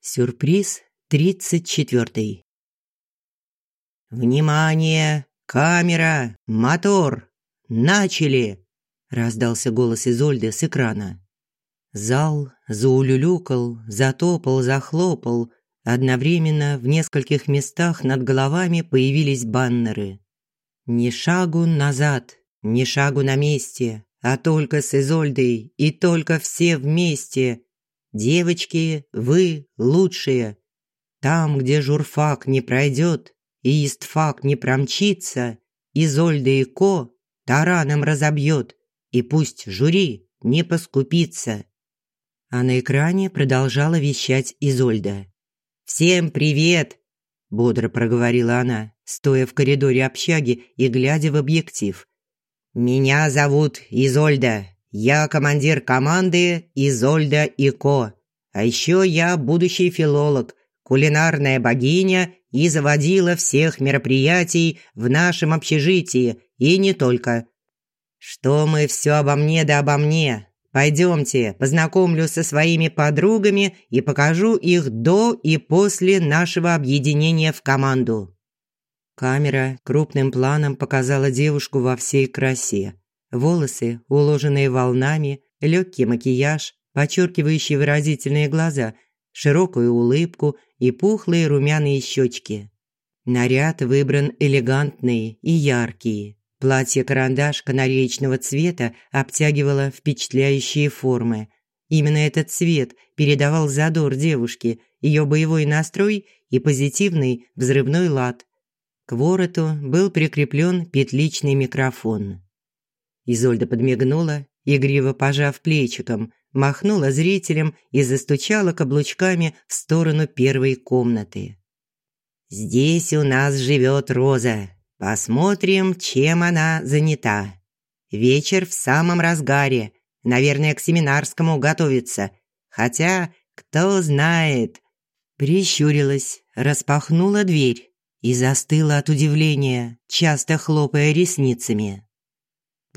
Сюрприз тридцать четвертый. «Внимание! Камера! Мотор! Начали!» – раздался голос Изольды с экрана. Зал заулюлюкал, затопал, захлопал. Одновременно в нескольких местах над головами появились баннеры. «Ни шагу назад, ни шагу на месте, а только с Изольдой и только все вместе. Девочки, вы лучшие. Там, где журфак не пройдет и истфак не промчится, Изольда и Ко тараном разобьет, и пусть жюри не поскупится. А на экране продолжала вещать Изольда. «Всем привет!» – бодро проговорила она, стоя в коридоре общаги и глядя в объектив. «Меня зовут Изольда. Я командир команды Изольда Ико. А еще я будущий филолог, кулинарная богиня и заводила всех мероприятий в нашем общежитии, и не только. Что мы все обо мне да обо мне. Пойдемте, познакомлю со своими подругами и покажу их до и после нашего объединения в команду. Камера крупным планом показала девушку во всей красе. Волосы, уложенные волнами, легкий макияж, подчеркивающий выразительные глаза, широкую улыбку и пухлые румяные щечки. Наряд выбран элегантный и яркий. Платье-карандаш канареечного цвета обтягивало впечатляющие формы. Именно этот цвет передавал задор девушке, ее боевой настрой и позитивный взрывной лад. К вороту был прикреплен петличный микрофон. Изольда подмигнула, игриво пожав плечиком, махнула зрителям и застучала каблучками в сторону первой комнаты. «Здесь у нас живет Роза. Посмотрим, чем она занята. Вечер в самом разгаре. Наверное, к семинарскому готовится. Хотя, кто знает...» Прищурилась, распахнула дверь и застыла от удивления, часто хлопая ресницами.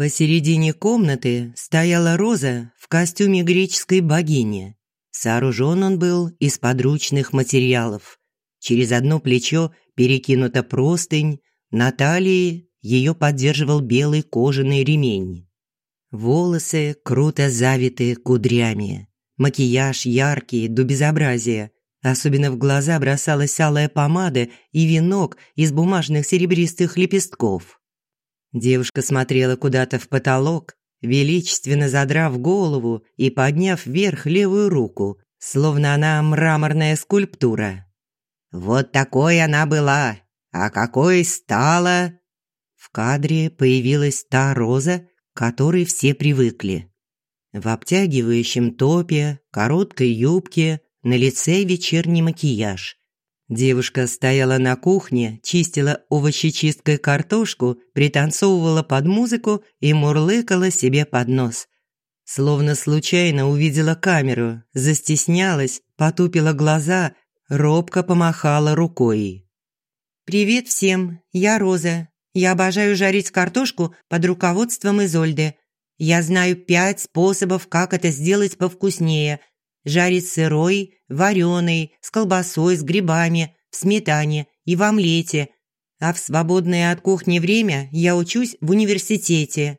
Посередине комнаты стояла Роза в костюме греческой богини. Сооружен он был из подручных материалов. Через одно плечо перекинута простынь, на талии ее поддерживал белый кожаный ремень. Волосы круто завиты кудрями, макияж яркий до безобразия, Особенно в глаза бросалась алая помада и венок из бумажных серебристых лепестков. Девушка смотрела куда-то в потолок, величественно задрав голову и подняв вверх левую руку, словно она мраморная скульптура. «Вот такой она была, а какой стала!» В кадре появилась та роза, к которой все привыкли. В обтягивающем топе, короткой юбке, на лице вечерний макияж. Девушка стояла на кухне, чистила овощечисткой картошку, пританцовывала под музыку и мурлыкала себе под нос. Словно случайно увидела камеру, застеснялась, потупила глаза, робко помахала рукой. «Привет всем, я Роза. Я обожаю жарить картошку под руководством Изольды. Я знаю пять способов, как это сделать повкуснее – жарить сырой, вареный, с колбасой, с грибами, в сметане и в омлете. А в свободное от кухни время я учусь в университете.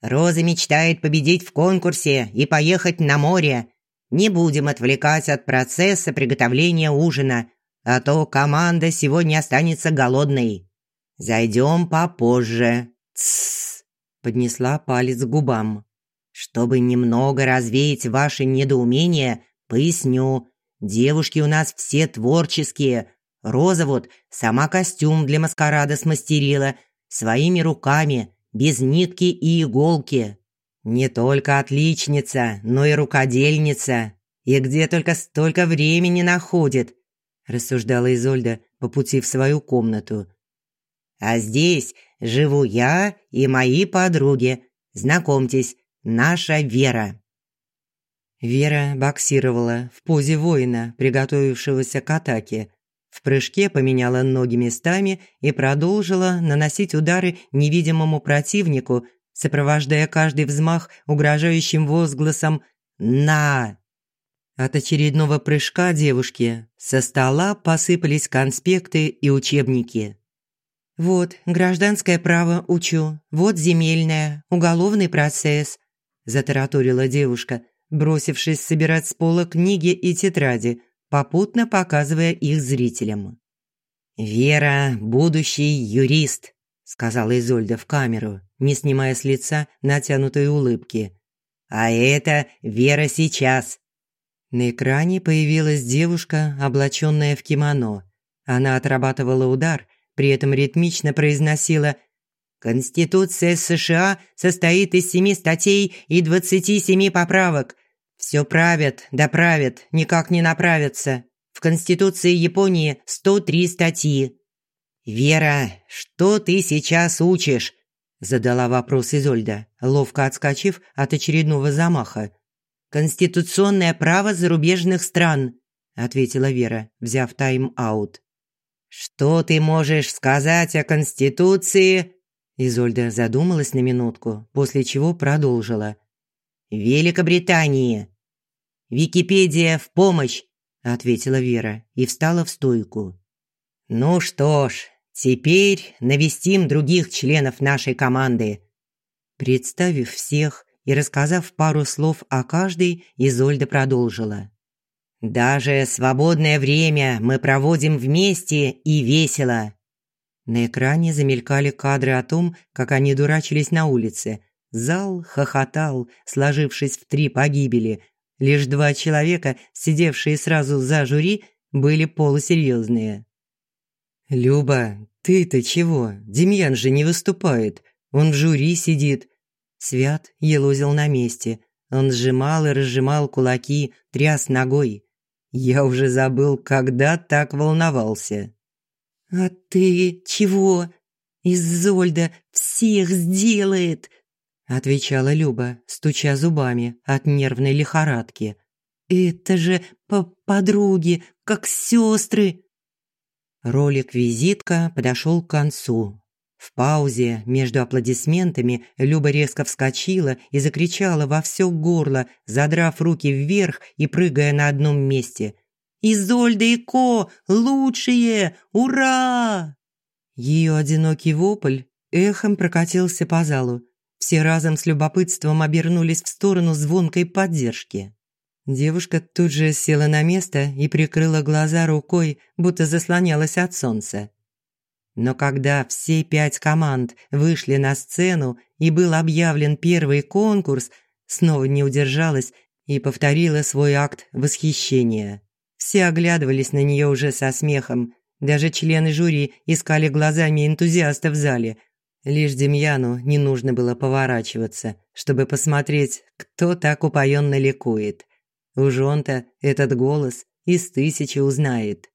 Роза мечтает победить в конкурсе и поехать на море. Не будем отвлекать от процесса приготовления ужина, а то команда сегодня останется голодной. Зайдем попозже. Тссс, поднесла палец к губам. Чтобы немного развеять ваше недоумение, поясню. Девушки у нас все творческие. Роза вот сама костюм для маскарада смастерила. Своими руками, без нитки и иголки. Не только отличница, но и рукодельница. И где только столько времени находит, рассуждала Изольда по пути в свою комнату. А здесь живу я и мои подруги. Знакомьтесь, Наша Вера. Вера боксировала в позе воина, приготовившегося к атаке. В прыжке поменяла ноги местами и продолжила наносить удары невидимому противнику, сопровождая каждый взмах угрожающим возгласом «На!». От очередного прыжка девушки со стола посыпались конспекты и учебники. «Вот, гражданское право учу, вот земельное, уголовный процесс», – затараторила девушка, бросившись собирать с пола книги и тетради, попутно показывая их зрителям. «Вера – будущий юрист», – сказала Изольда в камеру, не снимая с лица натянутой улыбки. «А это Вера сейчас». На экране появилась девушка, облаченная в кимоно. Она отрабатывала удар, при этом ритмично произносила «Конституция США состоит из семи статей и двадцати семи поправок. Все правят, доправят, никак не направятся. В Конституции Японии 103 статьи. «Вера, что ты сейчас учишь?» Задала вопрос Изольда, ловко отскочив от очередного замаха. «Конституционное право зарубежных стран», ответила Вера, взяв тайм-аут. «Что ты можешь сказать о Конституции?» Изольда задумалась на минутку, после чего продолжила. «Великобритании». «Википедия в помощь», ответила Вера и встала в стойку. «Ну что ж, теперь навестим других членов нашей команды». Представив всех и рассказав пару слов о каждой, Изольда продолжила. Даже свободное время мы проводим вместе и весело. На экране замелькали кадры о том, как они дурачились на улице. Зал хохотал, сложившись в три погибели. Лишь два человека, сидевшие сразу за жюри, были полусерьезные. «Люба, ты-то чего? Демьян же не выступает. Он в жюри сидит». Свят елозил на месте. Он сжимал и разжимал кулаки, тряс ногой. Я уже забыл, когда так волновался. «А ты чего? Изольда всех сделает!» Отвечала Люба, стуча зубами от нервной лихорадки. «Это же по подруги, как сестры!» Ролик-визитка подошел к концу. В паузе между аплодисментами Люба резко вскочила и закричала во все горло, задрав руки вверх и прыгая на одном месте. «Изольда и Ко! Лучшие! Ура!» Ее одинокий вопль эхом прокатился по залу. Все разом с любопытством обернулись в сторону звонкой поддержки. Девушка тут же села на место и прикрыла глаза рукой, будто заслонялась от солнца. Но когда все пять команд вышли на сцену и был объявлен первый конкурс, снова не удержалась и повторила свой акт восхищения. Все оглядывались на нее уже со смехом. Даже члены жюри искали глазами энтузиаста в зале. Лишь Демьяну не нужно было поворачиваться, чтобы посмотреть, кто так упоенно ликует. Уж он-то этот голос из тысячи узнает.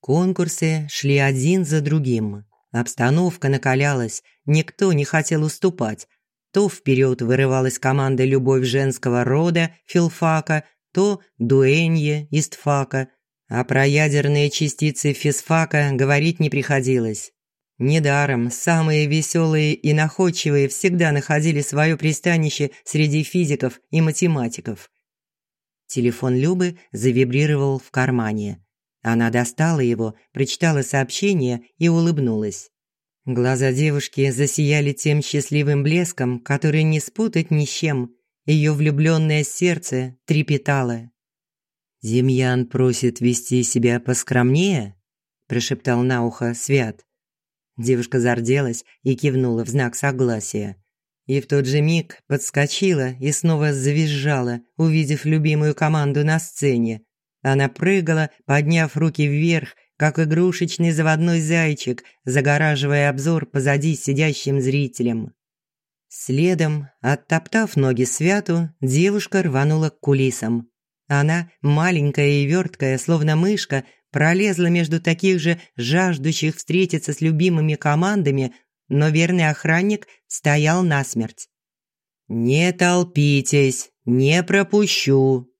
Конкурсы шли один за другим. Обстановка накалялась, никто не хотел уступать. То вперед вырывалась команда «Любовь женского рода» филфака, то «Дуэнье» истфака, а про ядерные частицы физфака говорить не приходилось. Недаром самые веселые и находчивые всегда находили свое пристанище среди физиков и математиков. Телефон Любы завибрировал в кармане. Она достала его, прочитала сообщение и улыбнулась. Глаза девушки засияли тем счастливым блеском, который не спутать ни с чем. Ее влюбленное сердце трепетало. «Демьян просит вести себя поскромнее?» – прошептал на ухо Свят. Девушка зарделась и кивнула в знак согласия. И в тот же миг подскочила и снова завизжала, увидев любимую команду на сцене. Она прыгала, подняв руки вверх, как игрушечный заводной зайчик, загораживая обзор позади сидящим зрителям. Следом, оттоптав ноги святу, девушка рванула к кулисам. Она, маленькая и верткая, словно мышка, пролезла между таких же жаждущих встретиться с любимыми командами, но верный охранник стоял насмерть. «Не толпитесь, не пропущу!»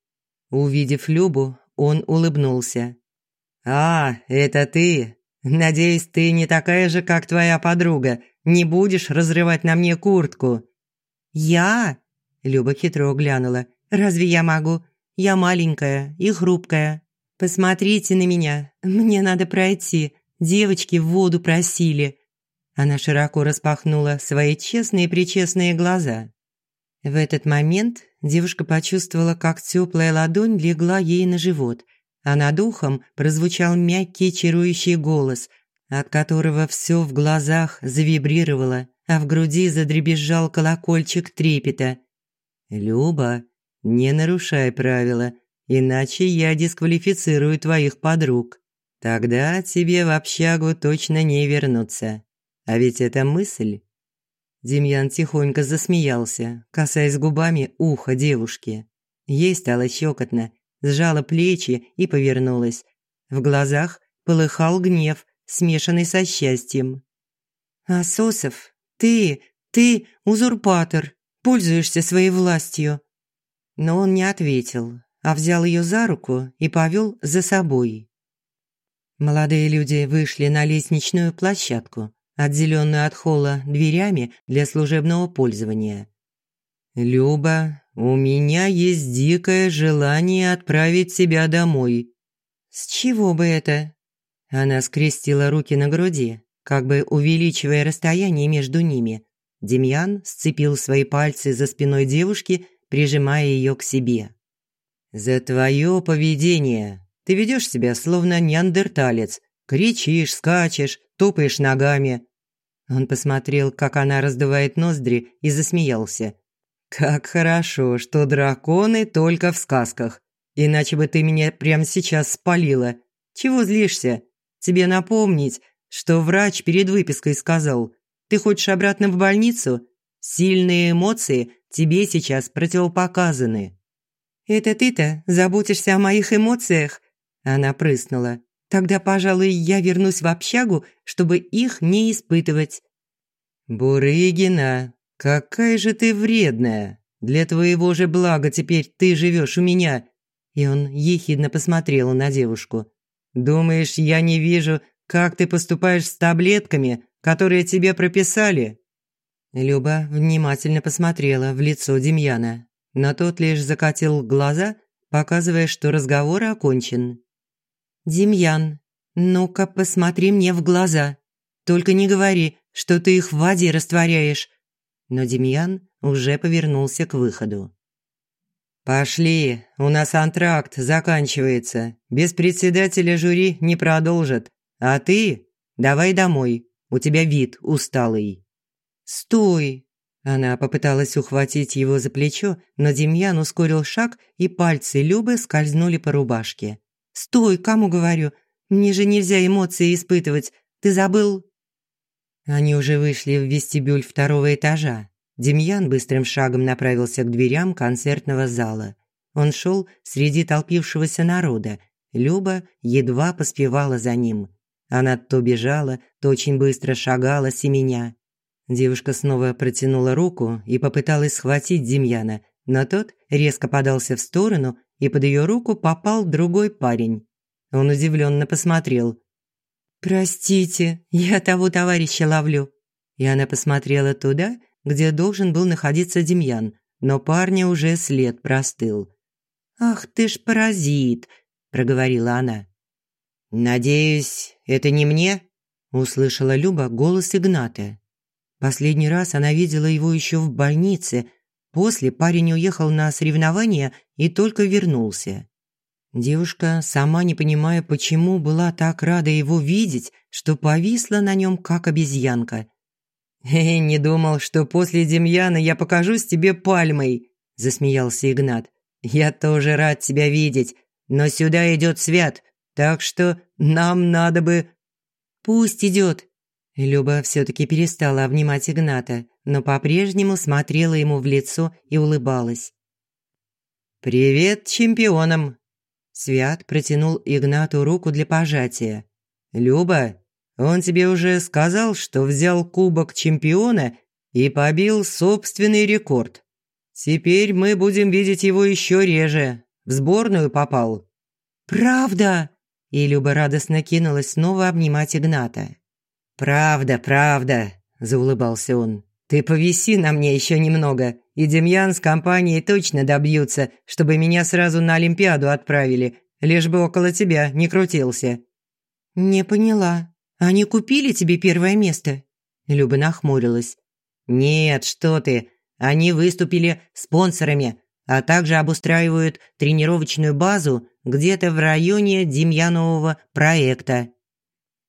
Увидев Любу, он улыбнулся. «А, это ты? Надеюсь, ты не такая же, как твоя подруга. Не будешь разрывать на мне куртку?» «Я?» – Люба хитро глянула. «Разве я могу? Я маленькая и хрупкая. Посмотрите на меня, мне надо пройти. Девочки в воду просили». Она широко распахнула свои честные-причестные глаза. В этот момент девушка почувствовала, как теплая ладонь легла ей на живот, а над ухом прозвучал мягкий чарующий голос, от которого все в глазах завибрировало, а в груди задребезжал колокольчик трепета. «Люба, не нарушай правила, иначе я дисквалифицирую твоих подруг. Тогда тебе в общагу точно не вернуться. А ведь это мысль». Демьян тихонько засмеялся, касаясь губами уха девушки. Ей стало щекотно, сжала плечи и повернулась. В глазах полыхал гнев, смешанный со счастьем. «Асосов, ты, ты узурпатор, пользуешься своей властью». Но он не ответил, а взял ее за руку и повел за собой. Молодые люди вышли на лестничную площадку, отделенную от холла дверями для служебного пользования. «Люба, у меня есть дикое желание отправить тебя домой». «С чего бы это?» Она скрестила руки на груди, как бы увеличивая расстояние между ними. Демьян сцепил свои пальцы за спиной девушки, прижимая ее к себе. «За твое поведение. Ты ведешь себя словно неандерталец. Кричишь, скачешь, топаешь ногами». Он посмотрел, как она раздувает ноздри, и засмеялся. «Как хорошо, что драконы только в сказках. Иначе бы ты меня прямо сейчас спалила. Чего злишься? Тебе напомнить, что врач перед выпиской сказал. Ты хочешь обратно в больницу? Сильные эмоции тебе сейчас противопоказаны». «Это ты-то заботишься о моих эмоциях?» Она прыснула. Тогда, пожалуй, я вернусь в общагу, чтобы их не испытывать». «Бурыгина, какая же ты вредная! Для твоего же блага теперь ты живешь у меня!» И он ехидно посмотрел на девушку. «Думаешь, я не вижу, как ты поступаешь с таблетками, которые тебе прописали?» Люба внимательно посмотрела в лицо Демьяна, но тот лишь закатил глаза, показывая, что разговор окончен. «Демьян, ну-ка посмотри мне в глаза. Только не говори, что ты их в воде растворяешь». Но Демьян уже повернулся к выходу. «Пошли, у нас антракт заканчивается. Без председателя жюри не продолжат. А ты давай домой, у тебя вид усталый». «Стой!» Она попыталась ухватить его за плечо, но Демьян ускорил шаг, и пальцы Любы скользнули по рубашке. «Стой, кому говорю? Мне же нельзя эмоции испытывать. Ты забыл?» Они уже вышли в вестибюль второго этажа. Демьян быстрым шагом направился к дверям концертного зала. Он шел среди толпившегося народа. Люба едва поспевала за ним. Она то бежала, то очень быстро шагала семеня. Девушка снова протянула руку и попыталась схватить Демьяна, но тот резко подался в сторону и под ее руку попал другой парень. Он удивленно посмотрел. «Простите, я того товарища ловлю». И она посмотрела туда, где должен был находиться Демьян, но парня уже след простыл. «Ах ты ж паразит!» – проговорила она. «Надеюсь, это не мне?» – услышала Люба голос Игната. Последний раз она видела его еще в больнице, После парень уехал на соревнования и только вернулся. Девушка, сама не понимая почему, была так рада его видеть, что повисла на нем, как обезьянка. «Эй, не думал, что после Демьяна я покажусь тебе пальмой», – засмеялся Игнат. «Я тоже рад тебя видеть, но сюда идет Свят, так что нам надо бы...» «Пусть идет». Люба все-таки перестала обнимать Игната но по-прежнему смотрела ему в лицо и улыбалась. «Привет чемпионам!» Свят протянул Игнату руку для пожатия. «Люба, он тебе уже сказал, что взял кубок чемпиона и побил собственный рекорд. Теперь мы будем видеть его еще реже. В сборную попал». «Правда?» И Люба радостно кинулась снова обнимать Игната. «Правда, правда», – заулыбался он. Ты повиси на мне еще немного, И Демьян с компанией точно добьются, чтобы меня сразу на Олимпиаду отправили, лишь бы около тебя не крутился». «Не поняла. Они купили тебе первое место?» Люба нахмурилась. «Нет, что ты. Они выступили спонсорами, а также обустраивают тренировочную базу где-то в районе Демьянового проекта».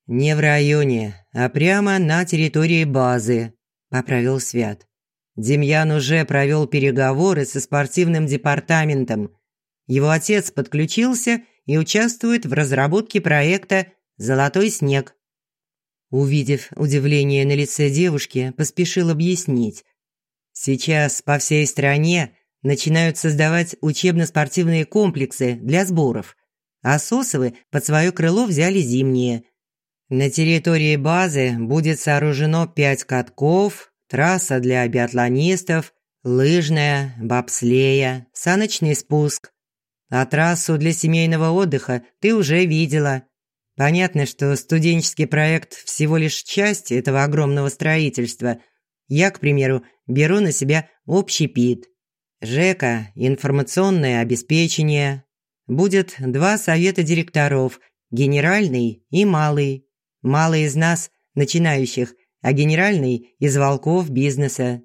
«Не в районе, а прямо на территории базы», – поправил Свят. Демьян уже провел переговоры со спортивным департаментом. Его отец подключился и участвует в разработке проекта «Золотой снег». Увидев удивление на лице девушки, поспешил объяснить. Сейчас по всей стране начинают создавать учебно-спортивные комплексы для сборов, а Сосовы под свое крыло взяли зимние. На территории базы будет сооружено пять катков, трасса для биатлонистов, лыжная, бобслея, саночный спуск. А трассу для семейного отдыха ты уже видела. Понятно, что студенческий проект всего лишь часть этого огромного строительства. Я, к примеру, беру на себя общий ПИД. ЖЭКа – информационное обеспечение. Будет два совета директоров – генеральный и малый. Малый из нас – начинающих – а генеральный – из волков бизнеса.